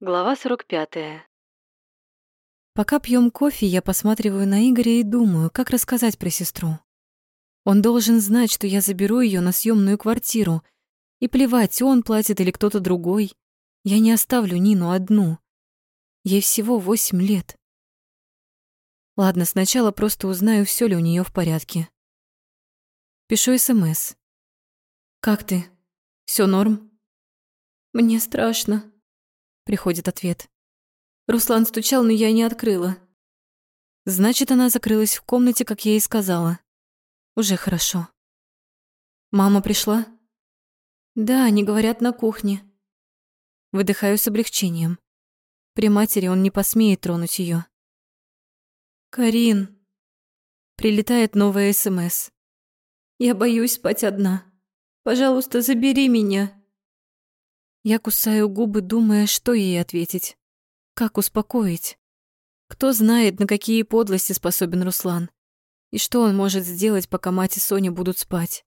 Глава 45. Пока пьем кофе, я посматриваю на Игоря и думаю, как рассказать про сестру. Он должен знать, что я заберу ее на съемную квартиру. И плевать, он платит или кто-то другой. Я не оставлю Нину одну. Ей всего восемь лет. Ладно, сначала просто узнаю, все ли у нее в порядке. Пишу СМС. «Как ты? Все норм?» «Мне страшно», приходит ответ. Руслан стучал, но я не открыла. Значит, она закрылась в комнате, как я и сказала. Уже хорошо. Мама пришла? Да, они говорят на кухне. Выдыхаю с облегчением. При матери он не посмеет тронуть ее. Карин. Прилетает новая СМС. Я боюсь спать одна. Пожалуйста, забери меня. Я кусаю губы, думая, что ей ответить. Как успокоить? Кто знает, на какие подлости способен Руслан? И что он может сделать, пока мать и Соня будут спать?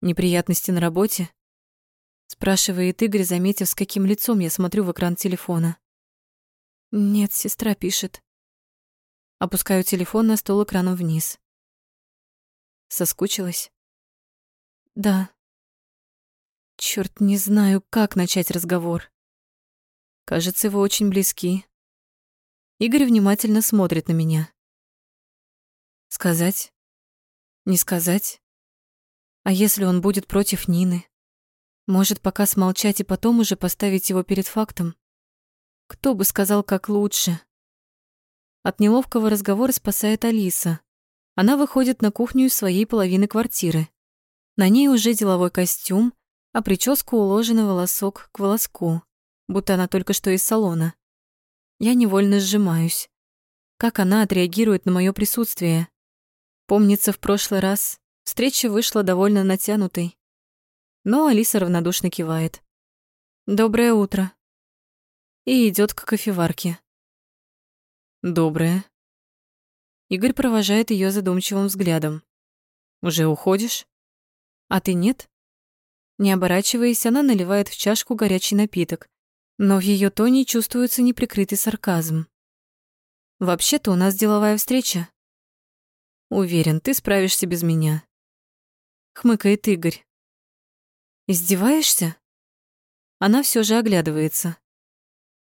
Неприятности на работе? Спрашивает Игорь, заметив, с каким лицом я смотрю в экран телефона. Нет, сестра пишет. Опускаю телефон на стол экраном вниз. Соскучилась? Да. Черт, не знаю, как начать разговор. Кажется, вы очень близки. Игорь внимательно смотрит на меня. Сказать? Не сказать? А если он будет против Нины? Может, пока смолчать и потом уже поставить его перед фактом? Кто бы сказал, как лучше? От неловкого разговора спасает Алиса. Она выходит на кухню из своей половины квартиры. На ней уже деловой костюм, а прическа уложена волосок к волоску, будто она только что из салона. Я невольно сжимаюсь. Как она отреагирует на мое присутствие? Помнится, в прошлый раз встреча вышла довольно натянутой. Но Алиса равнодушно кивает. «Доброе утро». И идет к кофеварке. «Доброе». Игорь провожает ее задумчивым взглядом. «Уже уходишь? А ты нет?» Не оборачиваясь, она наливает в чашку горячий напиток, но в ее тоне чувствуется неприкрытый сарказм. «Вообще-то у нас деловая встреча». «Уверен, ты справишься без меня», — хмыкает Игорь. «Издеваешься?» Она все же оглядывается.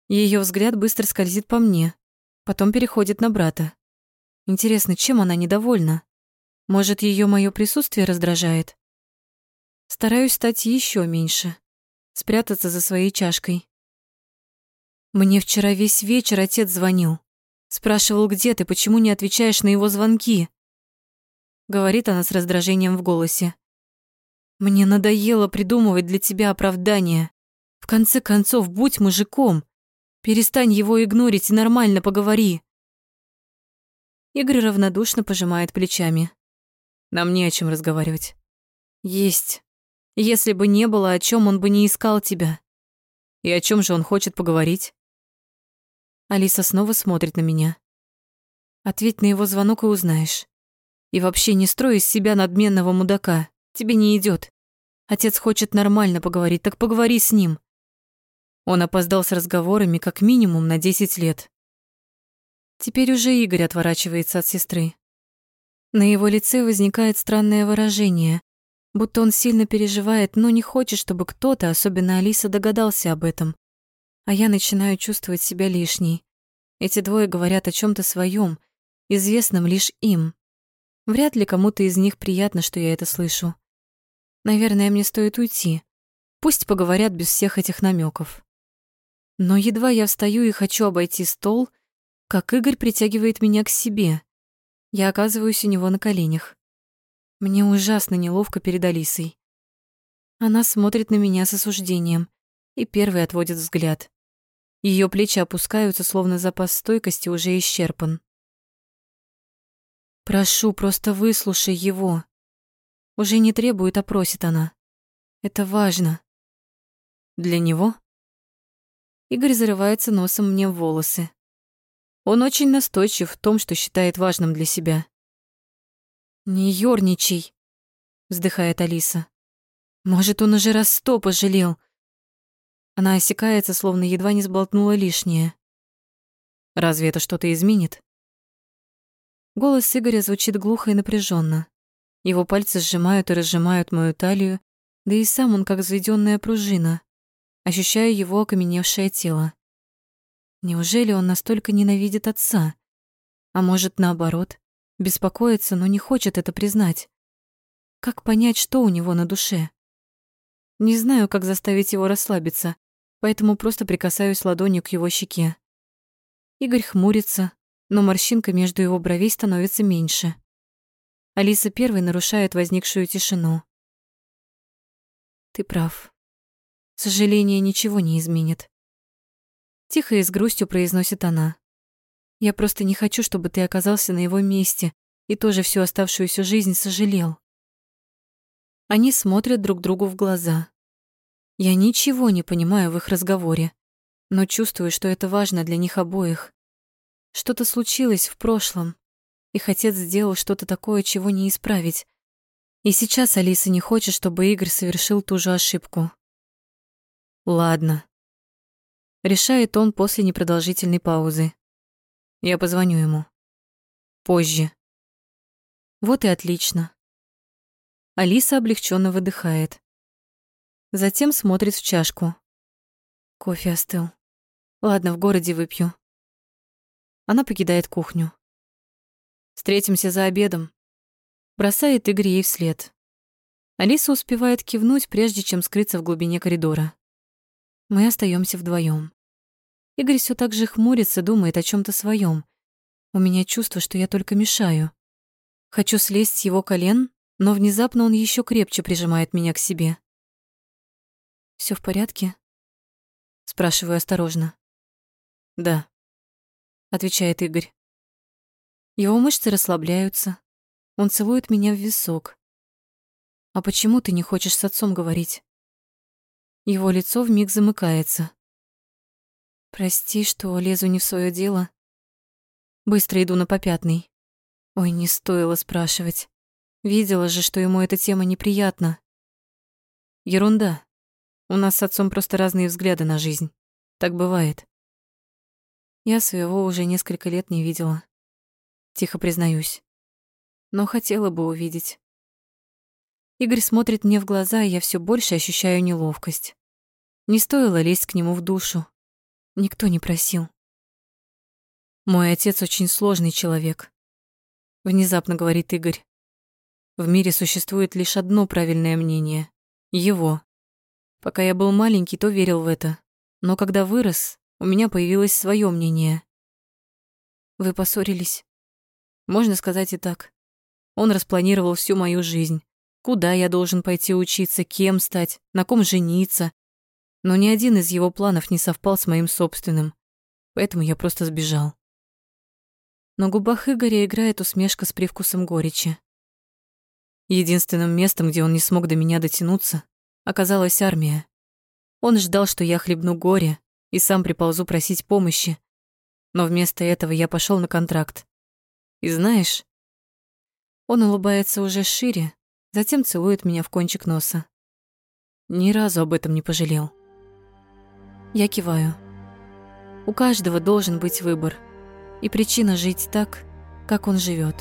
Ее взгляд быстро скользит по мне, потом переходит на брата. Интересно, чем она недовольна? Может, ее мое присутствие раздражает? Стараюсь стать еще меньше, спрятаться за своей чашкой. Мне вчера весь вечер отец звонил. Спрашивал, где ты, почему не отвечаешь на его звонки? Говорит она с раздражением в голосе. Мне надоело придумывать для тебя оправдания. В конце концов, будь мужиком. Перестань его игнорить и нормально поговори. Игорь равнодушно пожимает плечами. Нам не о чем разговаривать. Есть. Если бы не было, о чем он бы не искал тебя. И о чем же он хочет поговорить? Алиса снова смотрит на меня. Ответь на его звонок и узнаешь. И вообще не строй из себя надменного мудака. Тебе не идет. Отец хочет нормально поговорить, так поговори с ним. Он опоздал с разговорами как минимум на 10 лет. Теперь уже Игорь отворачивается от сестры. На его лице возникает странное выражение, будто он сильно переживает, но не хочет, чтобы кто-то, особенно Алиса, догадался об этом. А я начинаю чувствовать себя лишней. Эти двое говорят о чем то своем, известном лишь им. Вряд ли кому-то из них приятно, что я это слышу. Наверное, мне стоит уйти. Пусть поговорят без всех этих намеков. Но едва я встаю и хочу обойти стол, как Игорь притягивает меня к себе. Я оказываюсь у него на коленях. Мне ужасно неловко перед Алисой. Она смотрит на меня с осуждением и первый отводит взгляд. Ее плечи опускаются, словно запас стойкости уже исчерпан. «Прошу, просто выслушай его». Уже не требует, а просит она. Это важно. Для него? Игорь зарывается носом мне в волосы. Он очень настойчив в том, что считает важным для себя. «Не ёрничай», — вздыхает Алиса. «Может, он уже раз сто пожалел. Она осекается, словно едва не сболтнула лишнее. Разве это что-то изменит? Голос Игоря звучит глухо и напряженно. Его пальцы сжимают и разжимают мою талию, да и сам он как взведённая пружина. Ощущаю его окаменевшее тело. Неужели он настолько ненавидит отца? А может, наоборот, беспокоится, но не хочет это признать? Как понять, что у него на душе? Не знаю, как заставить его расслабиться, поэтому просто прикасаюсь ладонью к его щеке. Игорь хмурится, но морщинка между его бровей становится меньше. Алиса первой нарушает возникшую тишину. Ты прав. Сожаление ничего не изменит. Тихо и с грустью произносит она. Я просто не хочу, чтобы ты оказался на его месте и тоже всю оставшуюся жизнь сожалел. Они смотрят друг другу в глаза. Я ничего не понимаю в их разговоре, но чувствую, что это важно для них обоих. Что-то случилось в прошлом, их отец сделал что-то такое, чего не исправить. И сейчас Алиса не хочет, чтобы Игорь совершил ту же ошибку. Ладно. Решает он после непродолжительной паузы. Я позвоню ему. Позже. Вот и отлично. Алиса облегченно выдыхает. Затем смотрит в чашку. Кофе остыл. Ладно, в городе выпью. Она покидает кухню. Встретимся за обедом. Бросает Игорь ей вслед. Алиса успевает кивнуть, прежде чем скрыться в глубине коридора. Мы остаемся вдвоем. Игорь все так же хмурится, думает о чем то своем. У меня чувство, что я только мешаю. Хочу слезть с его колен, но внезапно он еще крепче прижимает меня к себе. Все в порядке? Спрашиваю осторожно. Да, отвечает Игорь. Его мышцы расслабляются. Он целует меня в висок. «А почему ты не хочешь с отцом говорить?» Его лицо вмиг замыкается. «Прости, что лезу не в свое дело. Быстро иду на попятный. Ой, не стоило спрашивать. Видела же, что ему эта тема неприятна. Ерунда. У нас с отцом просто разные взгляды на жизнь. Так бывает. Я своего уже несколько лет не видела тихо признаюсь. Но хотела бы увидеть. Игорь смотрит мне в глаза, и я все больше ощущаю неловкость. Не стоило лезть к нему в душу. Никто не просил. Мой отец очень сложный человек. Внезапно говорит Игорь. В мире существует лишь одно правильное мнение — его. Пока я был маленький, то верил в это. Но когда вырос, у меня появилось свое мнение. Вы поссорились? Можно сказать и так. Он распланировал всю мою жизнь. Куда я должен пойти учиться, кем стать, на ком жениться. Но ни один из его планов не совпал с моим собственным. Поэтому я просто сбежал. На губах Игоря играет усмешка с привкусом горечи. Единственным местом, где он не смог до меня дотянуться, оказалась армия. Он ждал, что я хлебну горе и сам приползу просить помощи. Но вместо этого я пошел на контракт. И знаешь, он улыбается уже шире, затем целует меня в кончик носа. Ни разу об этом не пожалел. Я киваю. У каждого должен быть выбор и причина жить так, как он живет.